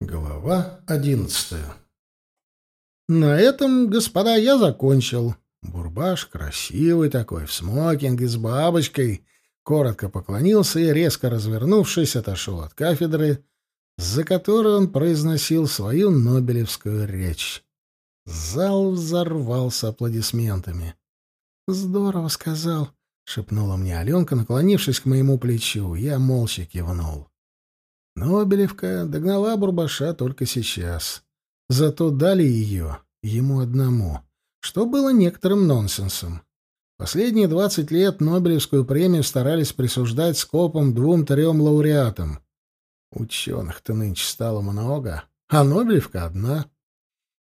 Глава одиннадцатая На этом, господа, я закончил. Бурбаш, красивый такой, в смокинге с бабочкой, коротко поклонился и, резко развернувшись, отошел от кафедры, за которой он произносил свою нобелевскую речь. Зал взорвался аплодисментами. «Здорово сказал», — шепнула мне Аленка, наклонившись к моему плечу. Я молча кивнул. Нобелевка догнала Бурбаша только сейчас. Зато дали ее ему одному, что было некоторым нонсенсом. Последние двадцать лет Нобелевскую премию старались присуждать скопом двум-трем лауреатам. Ученых-то нынче стало много, а Нобелевка одна.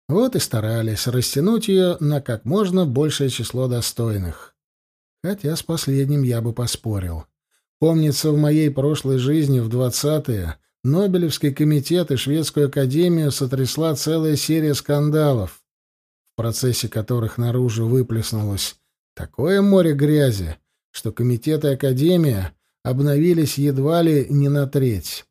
Вот и старались растянуть ее на как можно большее число достойных. Хотя с последним я бы поспорил. Помнится, в моей прошлой жизни в двадцатые Нобелевский комитет и Шведскую академию сотрясла целая серия скандалов, в процессе которых наружу выплеснулось такое море грязи, что комитет и академия обновились едва ли не на треть.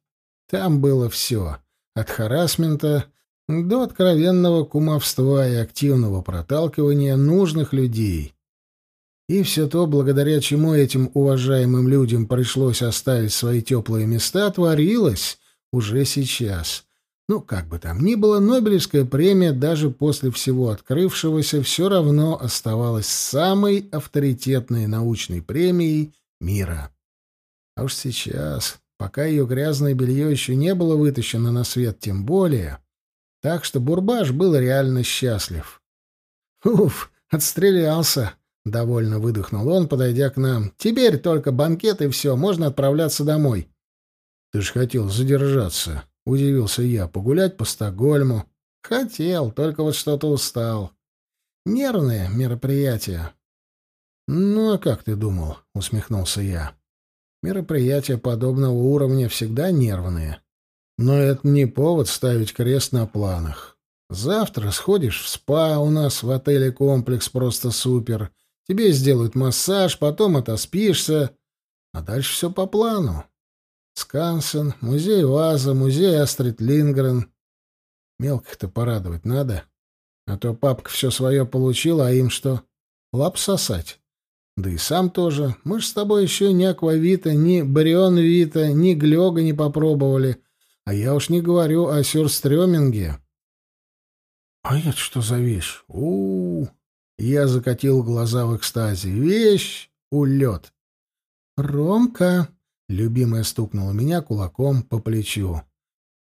Там было все, от харасмента до откровенного кумовства и активного проталкивания нужных людей. И все то, благодаря чему этим уважаемым людям пришлось оставить свои теплые места, творилось уже сейчас. Ну, как бы там ни было, Нобелевская премия даже после всего открывшегося все равно оставалась самой авторитетной научной премией мира. А уж сейчас, пока ее грязное белье еще не было вытащено на свет, тем более. Так что Бурбаш был реально счастлив. «Уф, отстрелялся!» — довольно выдохнул он, подойдя к нам. «Теперь только банкет и все, можно отправляться домой». «Ты ж хотел задержаться», — удивился я, — «погулять по Стокгольму». «Хотел, только вот что-то устал. Нервное мероприятие». «Ну, а как ты думал?» — усмехнулся я. «Мероприятия подобного уровня всегда нервные. Но это не повод ставить крест на планах. Завтра сходишь в спа, у нас в отеле комплекс просто супер. Тебе сделают массаж, потом отоспишься, а дальше все по плану. Скансен, музей Ваза, музей Астрид Лингрен. Мелких-то порадовать надо. А то папка все свое получил, а им что? Лап сосать. Да и сам тоже. Мы ж с тобой еще ни аквавита, ни барион вита, ни глёга не попробовали. А я уж не говорю о сюрстрёминге. А это что за вещь? у, -у, -у. Я закатил глаза в экстазе. Вещь — улет. «Ромка!» Любимая стукнула меня кулаком по плечу.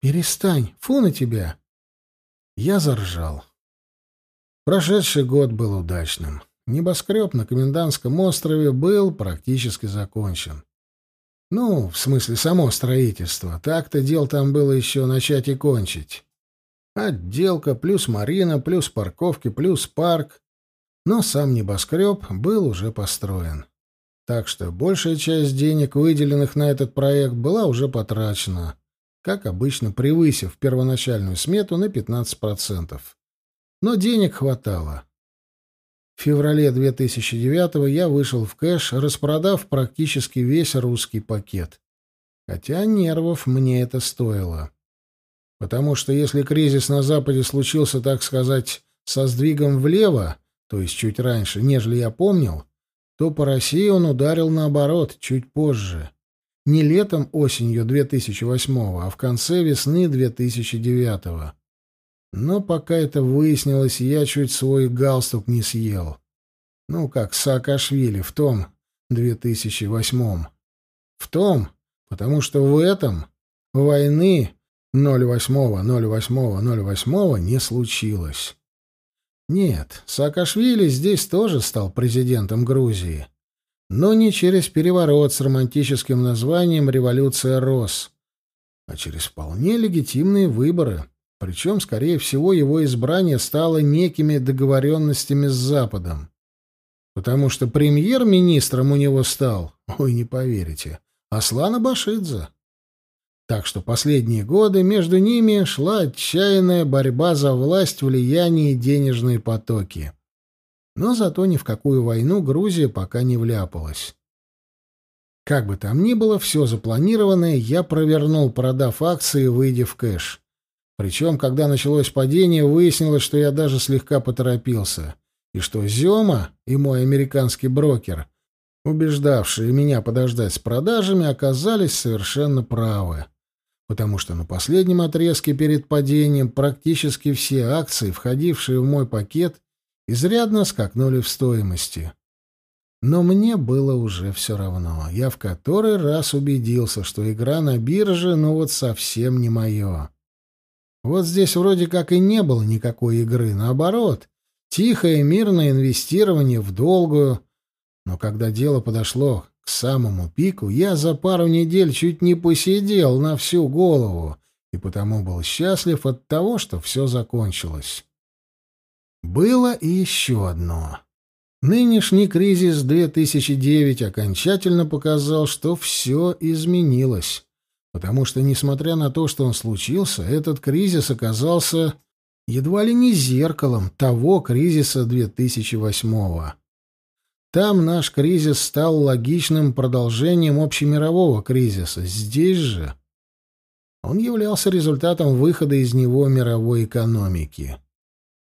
«Перестань! Фу на тебя!» Я заржал. Прошедший год был удачным. Небоскреб на Комендантском острове был практически закончен. Ну, в смысле, само строительство. Так-то дел там было еще начать и кончить. Отделка, плюс марина, плюс парковки, плюс парк. Но сам небоскреб был уже построен. Так что большая часть денег, выделенных на этот проект, была уже потрачена, как обычно превысив первоначальную смету на 15%. Но денег хватало. В феврале 2009 я вышел в кэш, распродав практически весь русский пакет. Хотя нервов мне это стоило. Потому что если кризис на Западе случился, так сказать, со сдвигом влево, то есть чуть раньше, нежели я помнил, то по России он ударил наоборот, чуть позже. Не летом-осенью 2008-го, а в конце весны 2009-го. Но пока это выяснилось, я чуть свой галстук не съел. Ну, как Саакашвили в том 2008-м. В том, потому что в этом войны 08-08-08 не случилось. Нет, Саакашвили здесь тоже стал президентом Грузии. Но не через переворот с романтическим названием «Революция Рос», а через вполне легитимные выборы. Причем, скорее всего, его избрание стало некими договоренностями с Западом. Потому что премьер-министром у него стал, ой, не поверите, Аслан Абашидзе. Так что последние годы между ними шла отчаянная борьба за власть, влияние и денежные потоки. Но зато ни в какую войну Грузия пока не вляпалась. Как бы там ни было, все запланированное я провернул, продав акции, выйдя в кэш. Причем, когда началось падение, выяснилось, что я даже слегка поторопился, и что Зема и мой американский брокер, убеждавшие меня подождать с продажами, оказались совершенно правы. Потому что на последнем отрезке перед падением практически все акции, входившие в мой пакет, изрядно скакнули в стоимости. Но мне было уже все равно. Я в который раз убедился, что игра на бирже, ну вот совсем не мое. Вот здесь вроде как и не было никакой игры, наоборот. Тихое мирное инвестирование в долгую. Но когда дело подошло самому пику, я за пару недель чуть не посидел на всю голову, и потому был счастлив от того, что все закончилось. Было и еще одно. Нынешний кризис 2009 окончательно показал, что все изменилось. Потому что, несмотря на то, что он случился, этот кризис оказался едва ли не зеркалом того кризиса 2008-го. Там наш кризис стал логичным продолжением общемирового кризиса. Здесь же он являлся результатом выхода из него мировой экономики.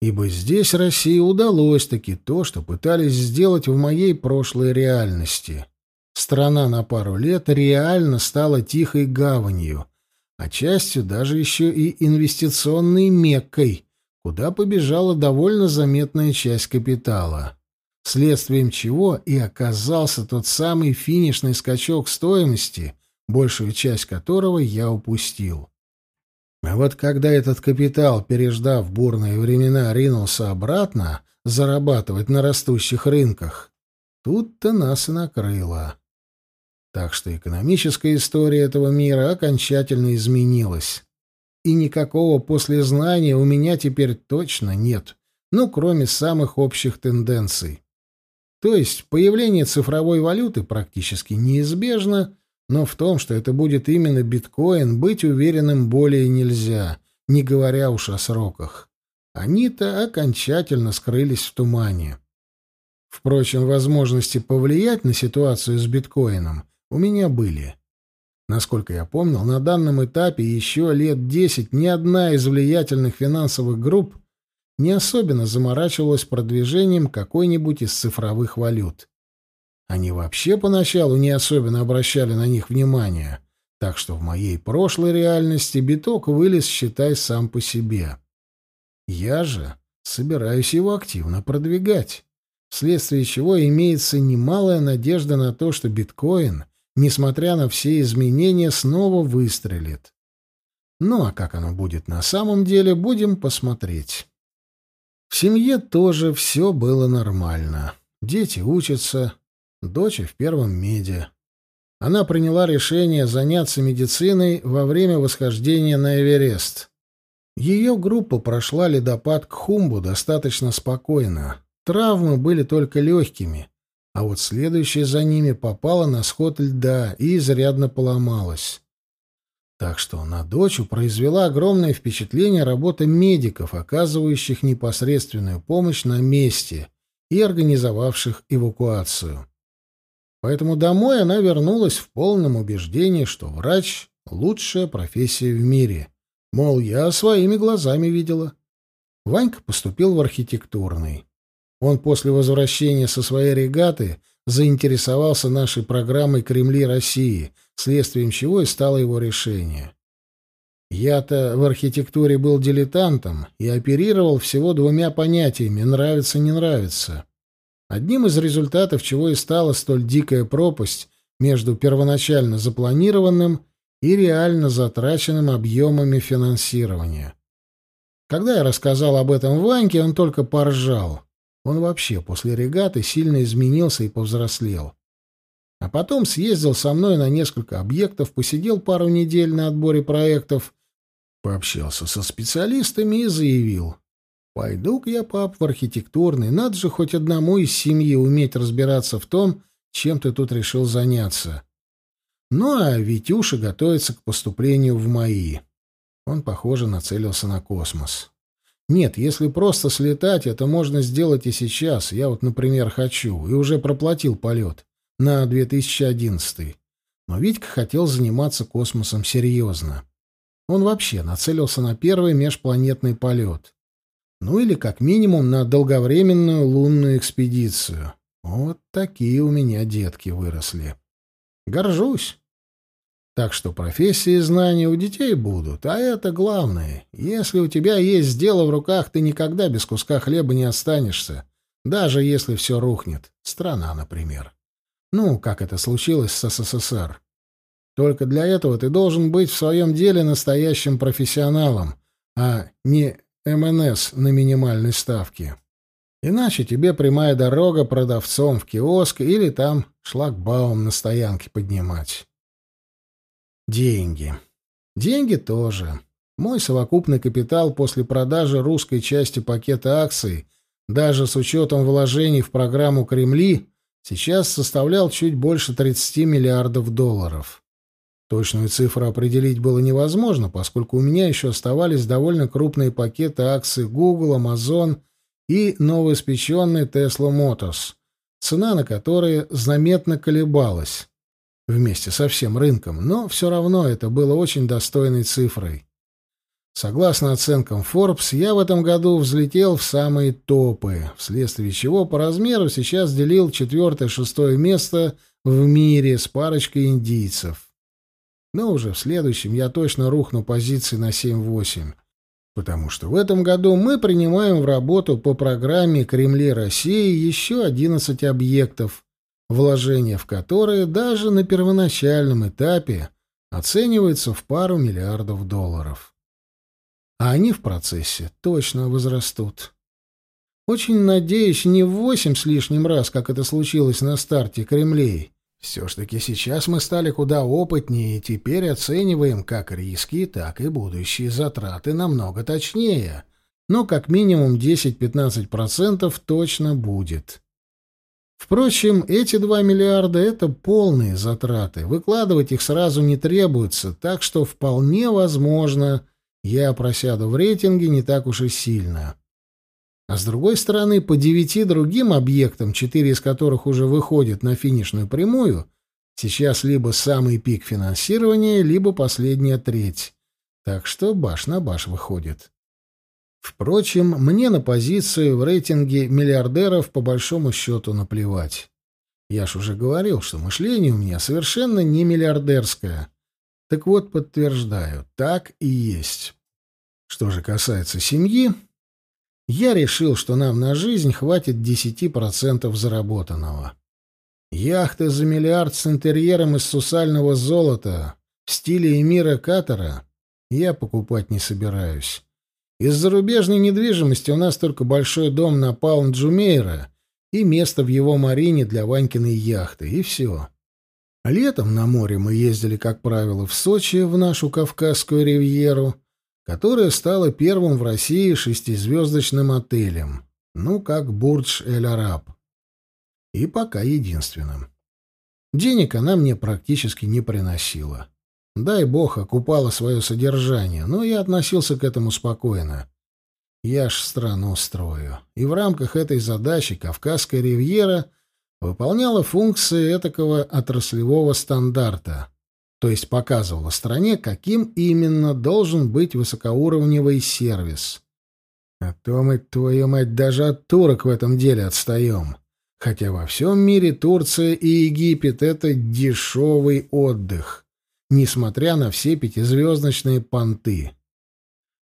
Ибо здесь России удалось таки то, что пытались сделать в моей прошлой реальности. Страна на пару лет реально стала тихой гаванью, а частью даже еще и инвестиционной меккой, куда побежала довольно заметная часть капитала. Следствием чего и оказался тот самый финишный скачок стоимости, большую часть которого я упустил. А вот когда этот капитал, переждав бурные времена, ринулся обратно зарабатывать на растущих рынках, тут-то нас и накрыло. Так что экономическая история этого мира окончательно изменилась. И никакого послезнания у меня теперь точно нет, ну, кроме самых общих тенденций. То есть появление цифровой валюты практически неизбежно, но в том, что это будет именно биткоин, быть уверенным более нельзя, не говоря уж о сроках. Они-то окончательно скрылись в тумане. Впрочем, возможности повлиять на ситуацию с биткоином у меня были. Насколько я помнил, на данном этапе еще лет десять ни одна из влиятельных финансовых групп не особенно заморачивалась продвижением какой-нибудь из цифровых валют. Они вообще поначалу не особенно обращали на них внимание, так что в моей прошлой реальности биток вылез, считай, сам по себе. Я же собираюсь его активно продвигать, вследствие чего имеется немалая надежда на то, что биткоин несмотря на все изменения, снова выстрелит. Ну а как оно будет на самом деле, будем посмотреть. В семье тоже все было нормально. Дети учатся, дочь в первом меде. Она приняла решение заняться медициной во время восхождения на Эверест. Ее группа прошла ледопад к Хумбу достаточно спокойно. Травмы были только легкими, а вот следующая за ними попала на сход льда и изрядно поломалась. Так что на дочу произвела огромное впечатление работа медиков, оказывающих непосредственную помощь на месте и организовавших эвакуацию. Поэтому домой она вернулась в полном убеждении, что врач — лучшая профессия в мире. Мол, я своими глазами видела. Ванька поступил в архитектурный. Он после возвращения со своей регаты заинтересовался нашей программой «Кремли России», следствием чего и стало его решение. Я-то в архитектуре был дилетантом и оперировал всего двумя понятиями «нравится-не нравится». Одним из результатов чего и стала столь дикая пропасть между первоначально запланированным и реально затраченным объемами финансирования. Когда я рассказал об этом Ваньке, он только поржал. Он вообще после регаты сильно изменился и повзрослел. А потом съездил со мной на несколько объектов, посидел пару недель на отборе проектов, пообщался со специалистами и заявил. «Пойду-ка я, пап, в архитектурный. Надо же хоть одному из семьи уметь разбираться в том, чем ты тут решил заняться. Ну, а Витюша готовится к поступлению в МАИ». Он, похоже, нацелился на космос. Нет, если просто слетать, это можно сделать и сейчас. Я вот, например, хочу, и уже проплатил полет на 2011. Но Витька хотел заниматься космосом серьезно. Он вообще нацелился на первый межпланетный полет. Ну или как минимум на долговременную лунную экспедицию. Вот такие у меня детки выросли. Горжусь. Так что профессии и знания у детей будут, а это главное. Если у тебя есть дело в руках, ты никогда без куска хлеба не останешься, даже если все рухнет. Страна, например. Ну, как это случилось с СССР. Только для этого ты должен быть в своем деле настоящим профессионалом, а не МНС на минимальной ставке. Иначе тебе прямая дорога продавцом в киоск или там шлагбаум на стоянке поднимать. Деньги. Деньги тоже. Мой совокупный капитал после продажи русской части пакета акций, даже с учетом вложений в программу «Кремли», сейчас составлял чуть больше 30 миллиардов долларов. Точную цифру определить было невозможно, поскольку у меня еще оставались довольно крупные пакеты акций Google, Amazon и новоиспеченный Tesla Motors, цена на которые заметно колебалась вместе со всем рынком, но все равно это было очень достойной цифрой. Согласно оценкам Forbes, я в этом году взлетел в самые топы, вследствие чего по размеру сейчас делил четвертое-шестое место в мире с парочкой индийцев. Но уже в следующем я точно рухну позиции на 7-8 потому что в этом году мы принимаем в работу по программе «Кремли России» еще 11 объектов, вложения в которые даже на первоначальном этапе оцениваются в пару миллиардов долларов. А они в процессе точно возрастут. Очень надеюсь, не в восемь с лишним раз, как это случилось на старте Кремлей, все ж таки сейчас мы стали куда опытнее и теперь оцениваем как риски, так и будущие затраты намного точнее. Но как минимум 10-15% точно будет. Впрочем, эти 2 миллиарда — это полные затраты. Выкладывать их сразу не требуется, так что вполне возможно, я просяду в рейтинге не так уж и сильно. А с другой стороны, по девяти другим объектам, четыре из которых уже выходят на финишную прямую, сейчас либо самый пик финансирования, либо последняя треть. Так что баш на баш выходит. Впрочем, мне на позицию в рейтинге миллиардеров по большому счету наплевать. Я ж уже говорил, что мышление у меня совершенно не миллиардерское. Так вот, подтверждаю, так и есть. Что же касается семьи, я решил, что нам на жизнь хватит 10% заработанного. Яхты за миллиард с интерьером из сусального золота в стиле эмира Катара я покупать не собираюсь. Из зарубежной недвижимости у нас только большой дом на Палм Джумейра и место в его марине для Ванькиной яхты, и все. Летом на море мы ездили, как правило, в Сочи, в нашу Кавказскую ривьеру — которая стала первым в России шестизвездочным отелем, ну, как Бурдж-эль-Араб. И пока единственным. Денег она мне практически не приносила. Дай бог, окупала свое содержание, но я относился к этому спокойно. Я ж страну строю. И в рамках этой задачи Кавказская ривьера выполняла функции этакого отраслевого стандарта то есть показывала стране, каким именно должен быть высокоуровневый сервис. А то мы, твою мать, даже от турок в этом деле отстаем. Хотя во всем мире Турция и Египет — это дешевый отдых, несмотря на все пятизвездочные понты.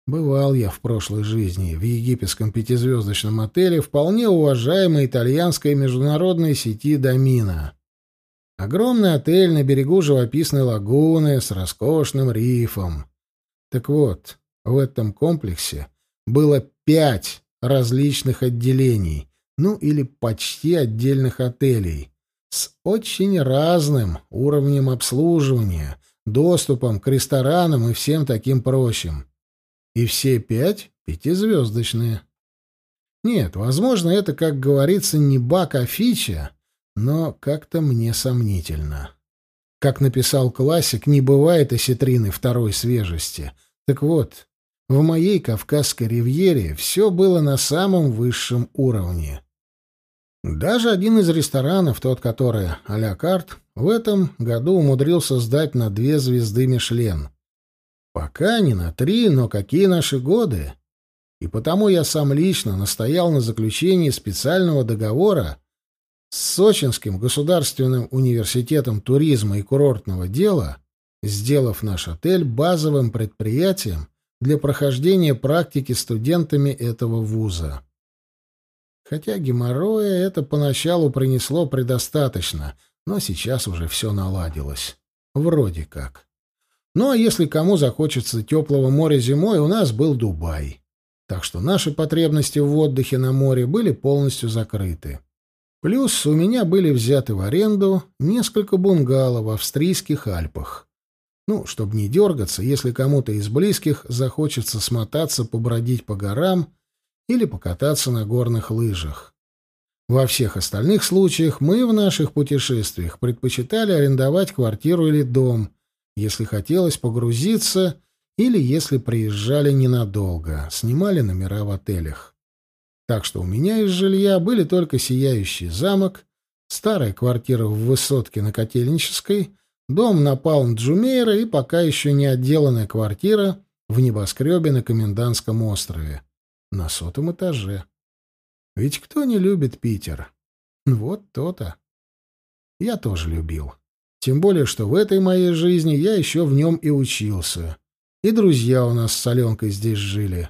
Бывал я в прошлой жизни в египетском пятизвездочном отеле вполне уважаемой итальянской международной сети «Домина». Огромный отель на берегу живописной лагуны с роскошным рифом. Так вот, в этом комплексе было пять различных отделений, ну или почти отдельных отелей, с очень разным уровнем обслуживания, доступом к ресторанам и всем таким прочим. И все пять пятизвездочные. Нет, возможно, это, как говорится, не бак, а фича, но как-то мне сомнительно. Как написал классик, не бывает осетрины второй свежести. Так вот, в моей Кавказской ривьере все было на самом высшем уровне. Даже один из ресторанов, тот, который а-ля карт, в этом году умудрился сдать на две звезды Мишлен. Пока не на три, но какие наши годы? И потому я сам лично настоял на заключении специального договора с Сочинским государственным университетом туризма и курортного дела, сделав наш отель базовым предприятием для прохождения практики студентами этого вуза. Хотя геморроя это поначалу принесло предостаточно, но сейчас уже все наладилось. Вроде как. Ну а если кому захочется теплого моря зимой, у нас был Дубай. Так что наши потребности в отдыхе на море были полностью закрыты. Плюс у меня были взяты в аренду несколько бунгало в австрийских Альпах. Ну, чтобы не дергаться, если кому-то из близких захочется смотаться, побродить по горам или покататься на горных лыжах. Во всех остальных случаях мы в наших путешествиях предпочитали арендовать квартиру или дом, если хотелось погрузиться или если приезжали ненадолго, снимали номера в отелях. Так что у меня из жилья были только сияющий замок, старая квартира в высотке на Котельнической, дом на Палм-Джумейра и пока еще не отделанная квартира в небоскребе на Комендантском острове на сотом этаже. Ведь кто не любит Питер? Вот то-то. Я тоже любил. Тем более, что в этой моей жизни я еще в нем и учился. И друзья у нас с Аленкой здесь жили.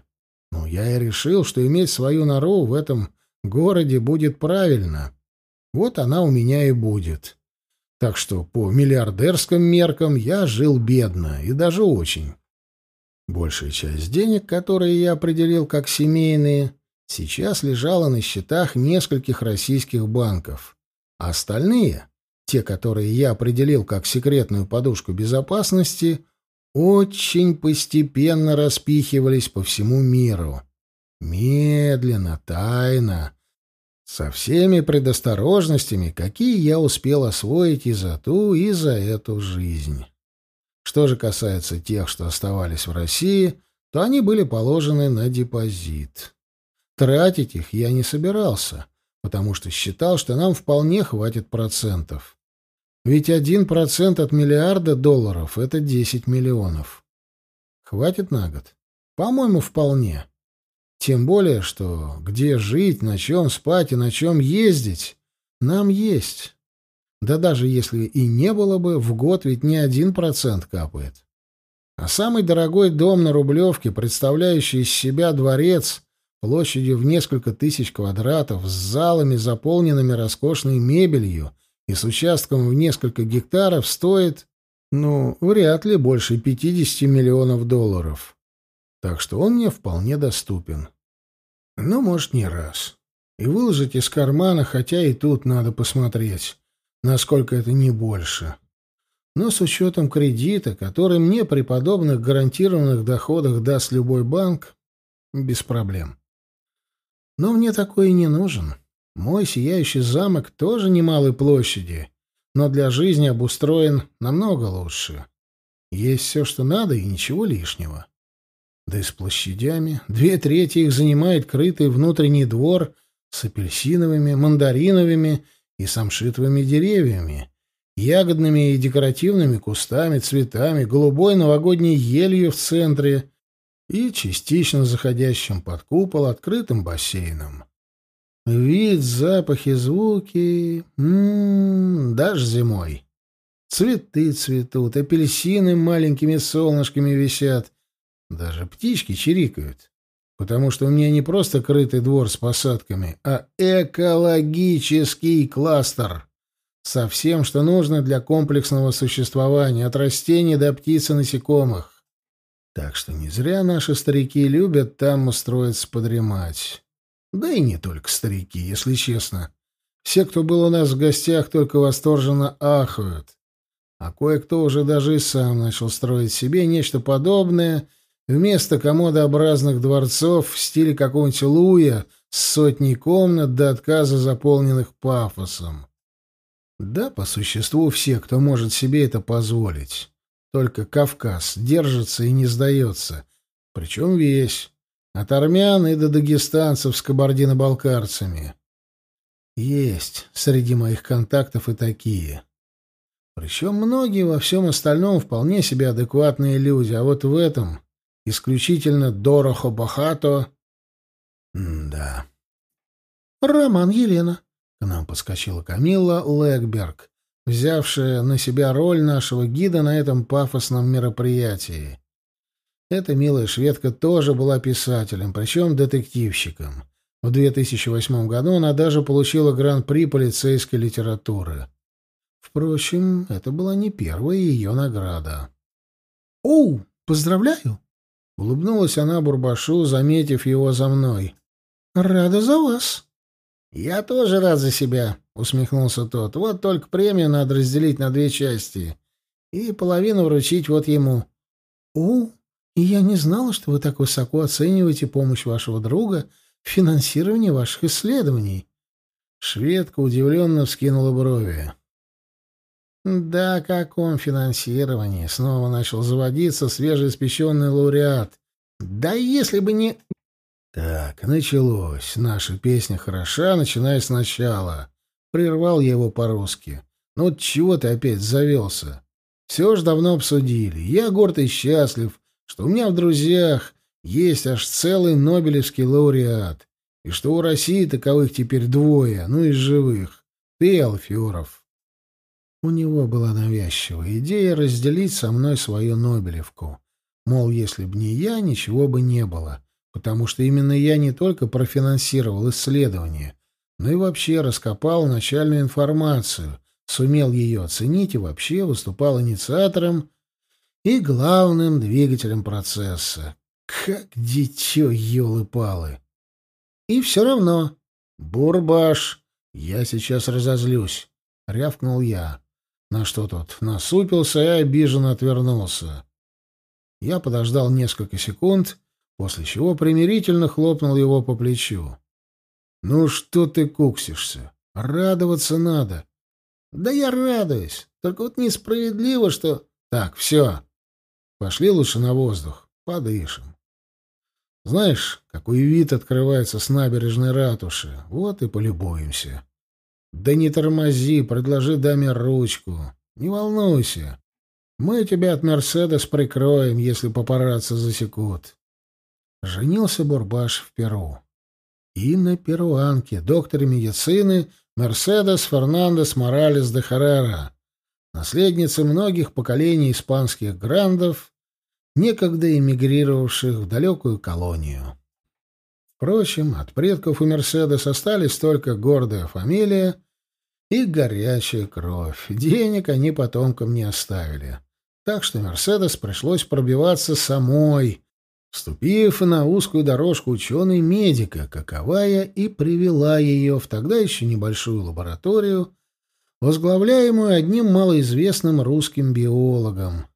Ну, я и решил, что иметь свою нору в этом городе будет правильно. Вот она у меня и будет. Так что по миллиардерским меркам я жил бедно, и даже очень. Большая часть денег, которые я определил как семейные, сейчас лежала на счетах нескольких российских банков. А остальные, те, которые я определил как секретную подушку безопасности, очень постепенно распихивались по всему миру. Медленно, тайно, со всеми предосторожностями, какие я успел освоить и за ту, и за эту жизнь. Что же касается тех, что оставались в России, то они были положены на депозит. Тратить их я не собирался, потому что считал, что нам вполне хватит процентов. Ведь один процент от миллиарда долларов — это 10 миллионов. Хватит на год? По-моему, вполне. Тем более, что где жить, на чем спать и на чем ездить, нам есть. Да даже если и не было бы, в год ведь не один процент капает. А самый дорогой дом на Рублевке, представляющий из себя дворец площадью в несколько тысяч квадратов, с залами, заполненными роскошной мебелью и с участком в несколько гектаров, стоит, ну, вряд ли больше 50 миллионов долларов. Так что он мне вполне доступен. Ну, может, не раз. И выложить из кармана, хотя и тут надо посмотреть насколько это не больше. Но с учетом кредита, который мне при подобных гарантированных доходах даст любой банк, без проблем. Но мне такой и не нужен. Мой сияющий замок тоже немалой площади, но для жизни обустроен намного лучше. Есть все, что надо, и ничего лишнего. Да и с площадями. Две трети их занимает крытый внутренний двор с апельсиновыми, мандариновыми и самшитовыми деревьями, ягодными и декоративными кустами, цветами, голубой новогодней елью в центре и частично заходящим под купол открытым бассейном. Вид, запахи, звуки... М -м, даже зимой. Цветы цветут, апельсины маленькими солнышками висят, даже птички чирикают потому что у меня не просто крытый двор с посадками, а экологический кластер со всем, что нужно для комплексного существования, от растений до птиц и насекомых. Так что не зря наши старики любят там устроиться подремать. Да и не только старики, если честно. Все, кто был у нас в гостях, только восторженно ахают. А кое-кто уже даже и сам начал строить себе нечто подобное — Вместо комодообразных дворцов в стиле какого-нибудь Луя с сотней комнат до отказа заполненных пафосом. Да, по существу все, кто может себе это позволить. Только Кавказ держится и не сдается. Причем весь. От армян и до дагестанцев с кабардино-балкарцами. Есть среди моих контактов и такие. Причем многие во всем остальном вполне себе адекватные люди, а вот в этом исключительно дорого бахато. да. Роман Елена. К нам подскочила Камилла Лэгберг, взявшая на себя роль нашего гида на этом пафосном мероприятии. Эта милая шведка тоже была писателем, причем детективщиком. В 2008 году она даже получила гран-при полицейской литературы. Впрочем, это была не первая ее награда. «Оу, поздравляю!» — улыбнулась она Бурбашу, заметив его за мной. «Рада за вас!» «Я тоже рад за себя», — усмехнулся тот. «Вот только премию надо разделить на две части и половину вручить вот ему». «О, и я не знала, что вы так высоко оцениваете помощь вашего друга в финансировании ваших исследований». Шведка удивленно вскинула брови. «Да, каком финансировании?» — снова начал заводиться свежеиспеченный лауреат. «Да если бы не...» «Так, началось. Наша песня хороша, начиная сначала». Прервал я его по-русски. «Ну чего ты опять завелся? Все ж давно обсудили. Я горд и счастлив, что у меня в друзьях есть аж целый Нобелевский лауреат, и что у России таковых теперь двое, ну из живых. Ты, Алферов». У него была навязчивая идея разделить со мной свою Нобелевку. Мол, если б не я, ничего бы не было, потому что именно я не только профинансировал исследование, но и вообще раскопал начальную информацию, сумел ее оценить и вообще выступал инициатором и главным двигателем процесса. Как дитё, елы-палы! И все равно, бурбаш, я сейчас разозлюсь, — рявкнул я. На что тот насупился и обиженно отвернулся. Я подождал несколько секунд, после чего примирительно хлопнул его по плечу. «Ну что ты куксишься? Радоваться надо». «Да я радуюсь. Только вот несправедливо, что...» «Так, все. Пошли лучше на воздух. Подышим. Знаешь, какой вид открывается с набережной ратуши? Вот и полюбуемся». Да не тормози, предложи даме ручку. Не волнуйся. Мы тебя от Мерседес прикроем, если папарацци засекут. Женился Бурбаш в Перу. И на перуанке, докторе медицины Мерседес Фернандес Моралес де Харрера, наследнице многих поколений испанских грандов, некогда эмигрировавших в далекую колонию. Впрочем, от предков у Мерседес остались только гордая фамилия и горячая кровь. Денег они потомкам не оставили. Так что Мерседес пришлось пробиваться самой, вступив на узкую дорожку ученой-медика, каковая и привела ее в тогда еще небольшую лабораторию, возглавляемую одним малоизвестным русским биологом,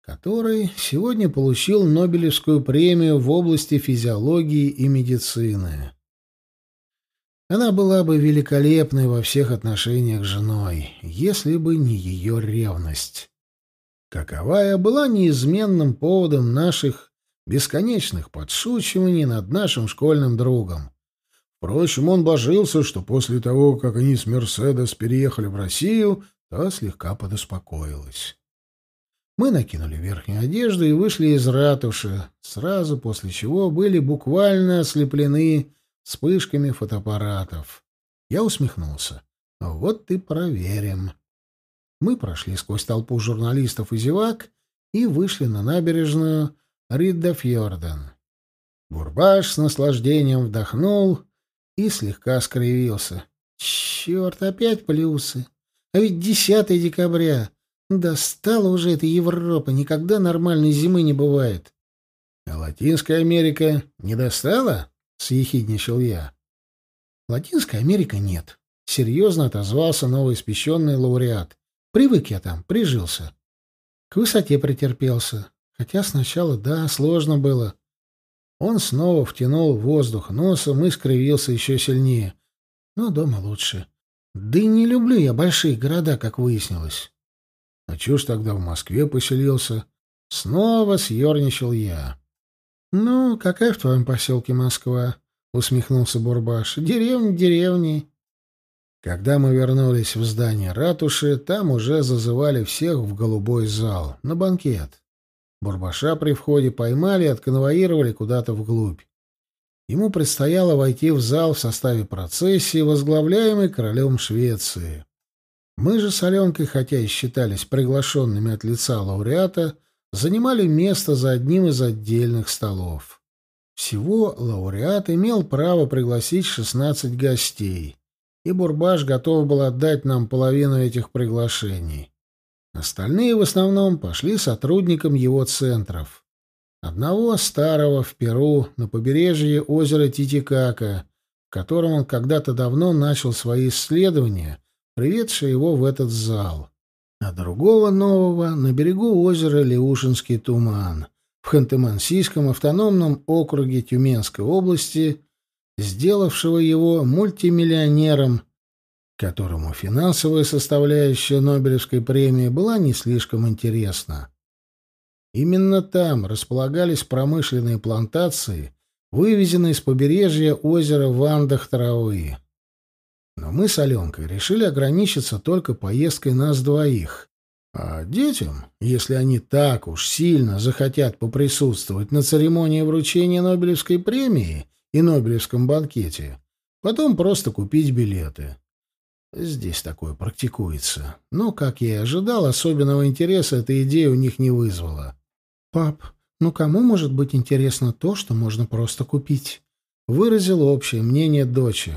который сегодня получил Нобелевскую премию в области физиологии и медицины. Она была бы великолепной во всех отношениях женой, если бы не ее ревность. Каковая была неизменным поводом наших бесконечных подшучиваний над нашим школьным другом. Впрочем, он божился, что после того, как они с Мерседес переехали в Россию, та слегка подуспокоилась. Мы накинули верхнюю одежду и вышли из ратуши, сразу после чего были буквально ослеплены вспышками фотоаппаратов. Я усмехнулся. Вот и проверим. Мы прошли сквозь толпу журналистов и зевак и вышли на набережную Риддафьорден. Бурбаш с наслаждением вдохнул и слегка скривился. Черт, опять плюсы. А ведь 10 декабря. Достала уже эта Европа. Никогда нормальной зимы не бывает. А Латинская Америка не достала? — съехидничал я. «Латинская Америка нет», — серьезно отозвался новоиспеченный лауреат. «Привык я там, прижился. К высоте претерпелся. Хотя сначала, да, сложно было». Он снова втянул воздух носом и скривился еще сильнее. «Но дома лучше. Да и не люблю я большие города, как выяснилось». «А чё ж тогда в Москве поселился?» Снова съерничал я. «Ну, какая в твоем поселке Москва?» — усмехнулся Бурбаш. «Деревня деревни». Когда мы вернулись в здание ратуши, там уже зазывали всех в голубой зал, на банкет. Бурбаша при входе поймали и отконвоировали куда-то вглубь. Ему предстояло войти в зал в составе процессии, возглавляемой королем Швеции. Мы же с Аленкой, хотя и считались приглашенными от лица лауреата, занимали место за одним из отдельных столов. Всего лауреат имел право пригласить 16 гостей и Бурбаш готов был отдать нам половину этих приглашений. Остальные в основном пошли сотрудникам его центров. Одного старого в Перу на побережье озера Титикака, в котором он когда-то давно начал свои исследования, приведшие его в этот зал. А другого нового на берегу озера Леушинский туман, в Ханты-Мансийском автономном округе Тюменской области, сделавшего его мультимиллионером, которому финансовая составляющая Нобелевской премии была не слишком интересна. Именно там располагались промышленные плантации, вывезенные с побережья озера Вандах-Травы. Но мы с Аленкой решили ограничиться только поездкой нас двоих. А детям, если они так уж сильно захотят поприсутствовать на церемонии вручения Нобелевской премии, и Нобелевском банкете, потом просто купить билеты. Здесь такое практикуется. Но, как я и ожидал, особенного интереса эта идея у них не вызвала. «Пап, ну кому может быть интересно то, что можно просто купить?» Выразил общее мнение дочи.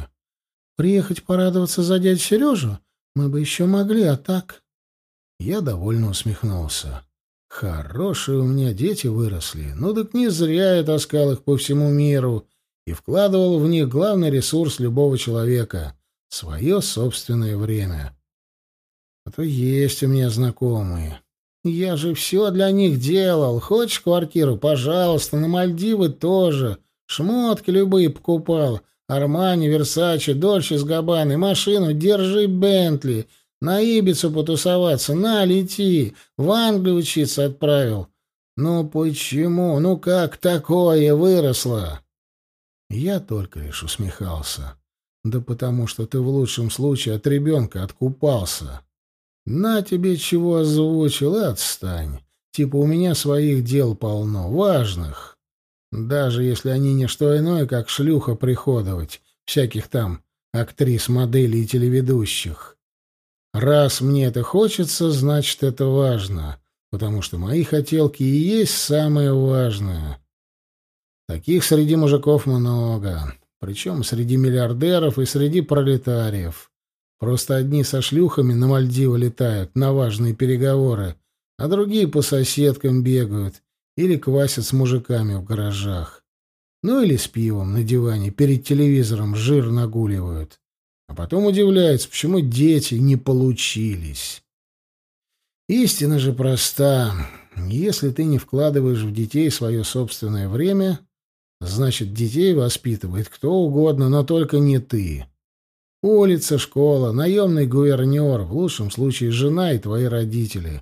«Приехать порадоваться за дядю Сережу? Мы бы еще могли, а так...» Я довольно усмехнулся. «Хорошие у меня дети выросли. Ну так не зря я таскал их по всему миру и вкладывал в них главный ресурс любого человека — свое собственное время. А то есть у меня знакомые. Я же все для них делал. Хочешь квартиру? Пожалуйста. На Мальдивы тоже. Шмотки любые покупал. Армани, Версачи, Дольче с Габбаной. Машину держи Бентли. На Ибицу потусоваться. На, лети. В Англию учиться отправил. Ну почему? Ну как такое выросло? Я только лишь усмехался. Да потому что ты в лучшем случае от ребенка откупался. На тебе чего озвучил и отстань. Типа у меня своих дел полно, важных. Даже если они не что иное, как шлюха приходовать, всяких там актрис, моделей и телеведущих. Раз мне это хочется, значит, это важно, потому что мои хотелки и есть самое важное. Таких среди мужиков много, причем среди миллиардеров и среди пролетариев. Просто одни со шлюхами на Мальдивы летают на важные переговоры, а другие по соседкам бегают или квасят с мужиками в гаражах. Ну или с пивом на диване перед телевизором жир нагуливают. А потом удивляются, почему дети не получились. Истина же проста. Если ты не вкладываешь в детей свое собственное время, Значит, детей воспитывает кто угодно, но только не ты. Улица, школа, наемный гувернер, в лучшем случае жена и твои родители.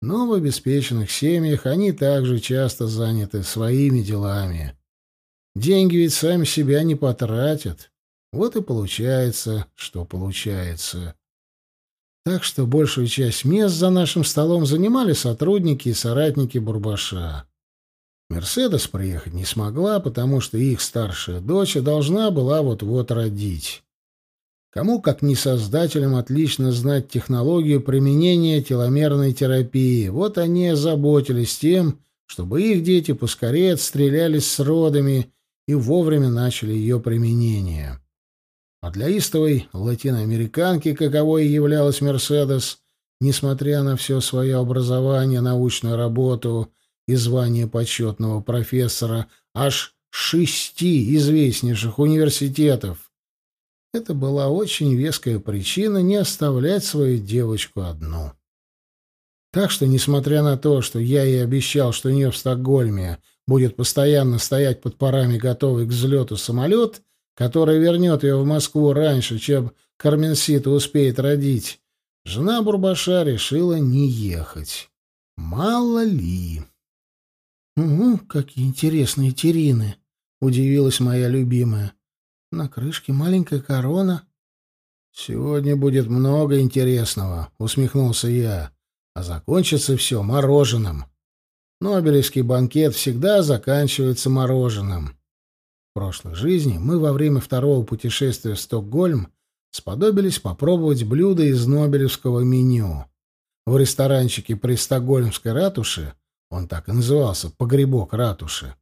Но в обеспеченных семьях они также часто заняты своими делами. Деньги ведь сами себя не потратят. Вот и получается, что получается. Так что большую часть мест за нашим столом занимали сотрудники и соратники Бурбаша. Мерседес приехать не смогла, потому что их старшая дочь должна была вот-вот родить. Кому, как не создателям, отлично знать технологию применения теломерной терапии. Вот они озаботились тем, чтобы их дети поскорее отстрелялись с родами и вовремя начали ее применение. А для истовой латиноамериканки, каковой являлась Мерседес, несмотря на все свое образование, научную работу и звание почетного профессора аж шести известнейших университетов. Это была очень веская причина не оставлять свою девочку одну. Так что, несмотря на то, что я ей обещал, что у нее в Стокгольме будет постоянно стоять под парами готовый к взлету самолет, который вернет ее в Москву раньше, чем Карменсита успеет родить, жена Бурбаша решила не ехать. Мало ли. «Угу, какие интересные терины!» — удивилась моя любимая. «На крышке маленькая корона». «Сегодня будет много интересного», — усмехнулся я. «А закончится все мороженым. Нобелевский банкет всегда заканчивается мороженым». В прошлой жизни мы во время второго путешествия в Стокгольм сподобились попробовать блюда из Нобелевского меню. В ресторанчике при Стокгольмской ратуше, он так и назывался, «Погребок ратуши»,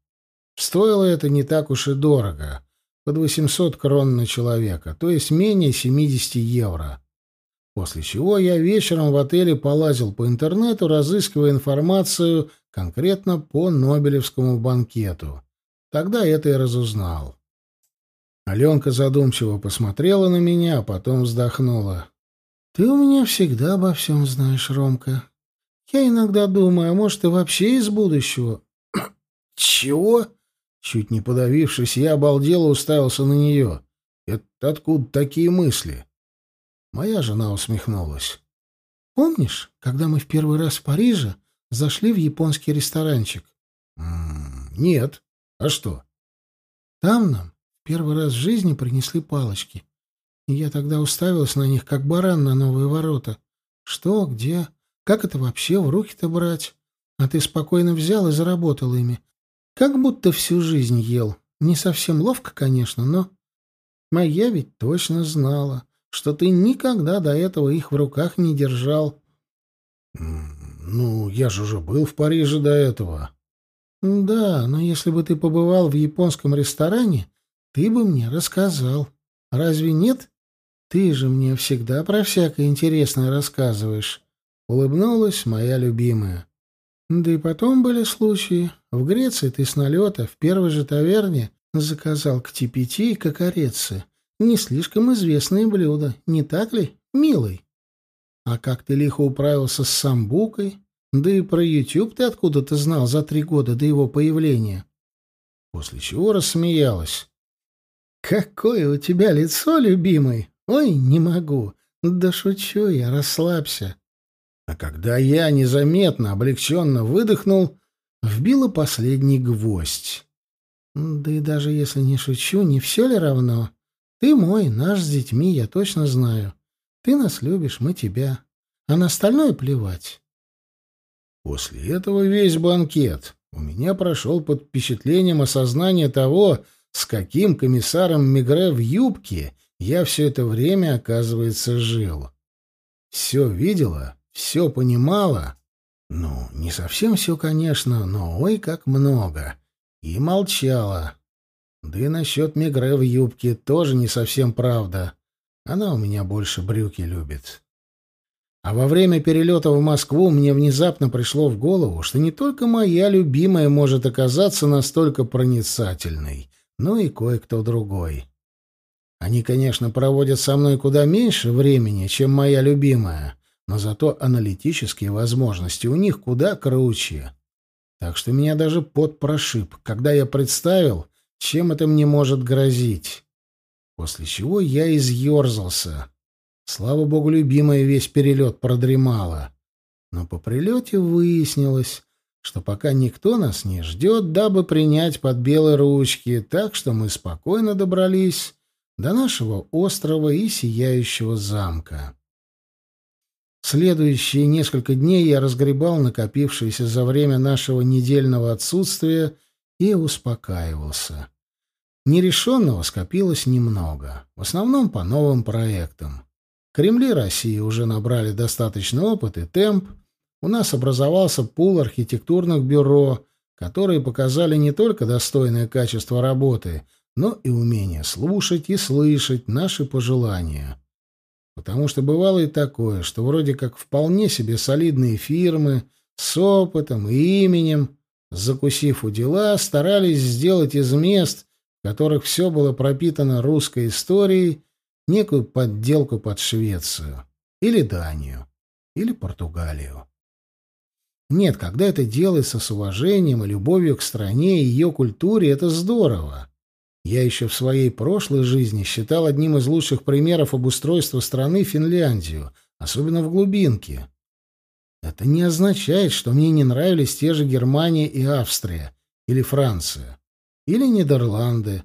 стоило это не так уж и дорого под 800 крон на человека, то есть менее 70 евро. После чего я вечером в отеле полазил по интернету, разыскивая информацию конкретно по Нобелевскому банкету. Тогда это и разузнал. Аленка задумчиво посмотрела на меня, а потом вздохнула. «Ты у меня всегда обо всем знаешь, Ромка. Я иногда думаю, а может, ты вообще из будущего?» «Чего?» Чуть не подавившись, я обалдело уставился на нее. «Это откуда такие мысли?» Моя жена усмехнулась. «Помнишь, когда мы в первый раз в Париже зашли в японский ресторанчик?» «М -м, «Нет. А что?» «Там нам первый раз в жизни принесли палочки. И я тогда уставилась на них, как баран на новые ворота. Что, где, как это вообще в руки-то брать? А ты спокойно взял и заработал ими, как будто всю жизнь ел. Не совсем ловко, конечно, но... Моя ведь точно знала, что ты никогда до этого их в руках не держал. Ну, я же уже был в Париже до этого. Да, но если бы ты побывал в японском ресторане, ты бы мне рассказал. Разве нет? Ты же мне всегда про всякое интересное рассказываешь. Улыбнулась моя любимая. Да и потом были случаи. В Греции ты с налета в первой же таверне заказал ктипити и кокорецы. Не слишком известные блюда, не так ли, милый? А как ты лихо управился с самбукой? Да и про YouTube ты откуда-то знал за три года до его появления. После чего рассмеялась. «Какое у тебя лицо, любимый! Ой, не могу! Да шучу я, расслабься!» А когда я незаметно, облегченно выдохнул, вбила последний гвоздь. Да и даже если не шучу, не все ли равно? Ты мой, наш с детьми, я точно знаю. Ты нас любишь, мы тебя. А на остальное плевать. После этого весь банкет у меня прошел под впечатлением осознания того, с каким комиссаром Мигре в юбке я все это время, оказывается, жил. Все видела, все понимала. Ну, не совсем все, конечно, но ой, как много. И молчала. Да и насчет Мегре в юбке тоже не совсем правда. Она у меня больше брюки любит. А во время перелета в Москву мне внезапно пришло в голову, что не только моя любимая может оказаться настолько проницательной, но и кое-кто другой. Они, конечно, проводят со мной куда меньше времени, чем моя любимая, но зато аналитические возможности у них куда круче. Так что меня даже пот прошиб, когда я представил, чем это мне может грозить. После чего я изъерзался. Слава богу, любимая весь перелет продремала. Но по прилете выяснилось, что пока никто нас не ждет, дабы принять под белые ручки, так что мы спокойно добрались до нашего острова и сияющего замка. Следующие несколько дней я разгребал накопившиеся за время нашего недельного отсутствия и успокаивался. Нерешенного скопилось немного, в основном по новым проектам. Кремли России уже набрали достаточный опыт и темп, у нас образовался пул архитектурных бюро, которые показали не только достойное качество работы, но и умение слушать и слышать наши пожелания. Потому что бывало и такое, что вроде как вполне себе солидные фирмы с опытом и именем, закусив у дела, старались сделать из мест, в которых все было пропитано русской историей, некую подделку под Швецию или Данию или Португалию. Нет, когда это делается с уважением и любовью к стране и ее культуре, это здорово. Я еще в своей прошлой жизни считал одним из лучших примеров обустройства страны Финляндию, особенно в глубинке. Это не означает, что мне не нравились те же Германия и Австрия, или Франция, или Нидерланды.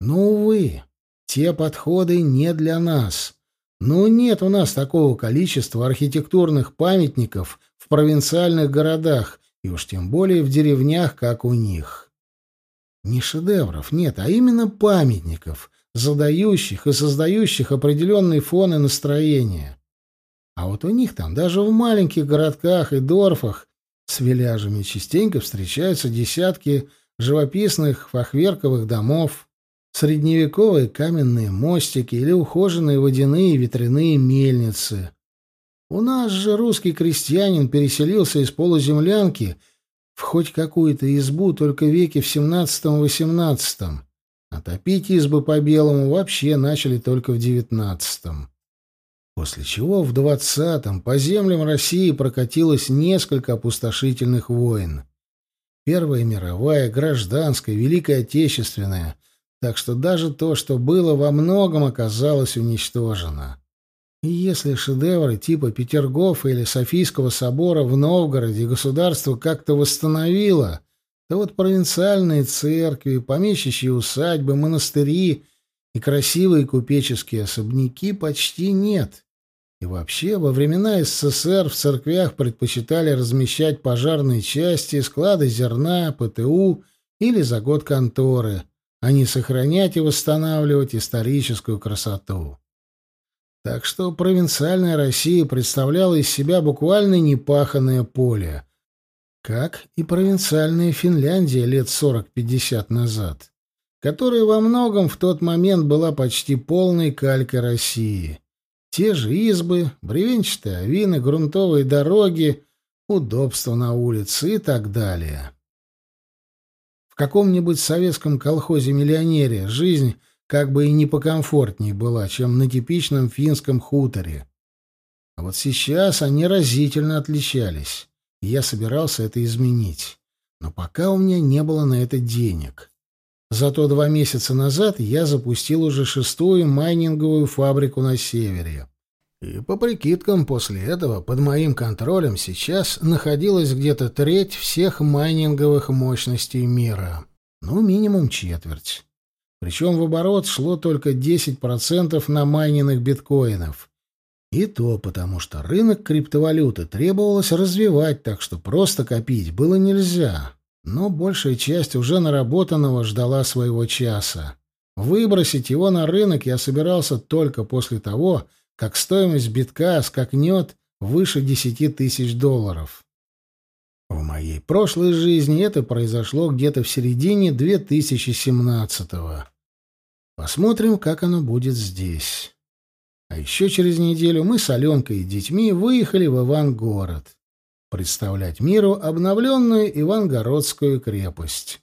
Но, увы, те подходы не для нас, Ну, нет у нас такого количества архитектурных памятников в провинциальных городах, и уж тем более в деревнях, как у них. Не шедевров, нет, а именно памятников, задающих и создающих определенный фон и настроение. А вот у них там даже в маленьких городках и дорфах с виляжами частенько встречаются десятки живописных фахверковых домов, средневековые каменные мостики или ухоженные водяные ветряные мельницы. У нас же русский крестьянин переселился из полуземлянки хоть какую-то избу только веке в XVII-XVIII, а топить избы по-белому вообще начали только в XIX. После чего в XX по землям России прокатилось несколько опустошительных войн. Первая мировая, гражданская, Великая Отечественная, так что даже то, что было, во многом оказалось уничтожено. Если шедевры типа Петергофа или Софийского собора в Новгороде государство как-то восстановило, то вот провинциальные церкви, помещичьи усадьбы, монастыри и красивые купеческие особняки почти нет. И вообще, во времена СССР в церквях предпочитали размещать пожарные части, склады зерна, ПТУ или за год конторы, а не сохранять и восстанавливать историческую красоту. Так что провинциальная Россия представляла из себя буквально непаханное поле, как и провинциальная Финляндия лет 40-50 назад, которая во многом в тот момент была почти полной калькой России. Те же избы, бревенчатые авины, грунтовые дороги, удобства на улице и так далее. В каком-нибудь советском колхозе-миллионере жизнь как бы и не покомфортней была, чем на типичном финском хуторе. А вот сейчас они разительно отличались, и я собирался это изменить. Но пока у меня не было на это денег. Зато два месяца назад я запустил уже шестую майнинговую фабрику на севере. И по прикидкам после этого под моим контролем сейчас находилась где-то треть всех майнинговых мощностей мира. Ну, минимум четверть. Причем в оборот шло только 10% на майненных биткоинов. И то потому, что рынок криптовалюты требовалось развивать, так что просто копить было нельзя. Но большая часть уже наработанного ждала своего часа. Выбросить его на рынок я собирался только после того, как стоимость битка скакнет выше 10 тысяч долларов. В моей прошлой жизни это произошло где-то в середине 2017-го. Посмотрим, как оно будет здесь. А еще через неделю мы с Аленкой и детьми выехали в Ивангород представлять миру обновленную Ивангородскую крепость.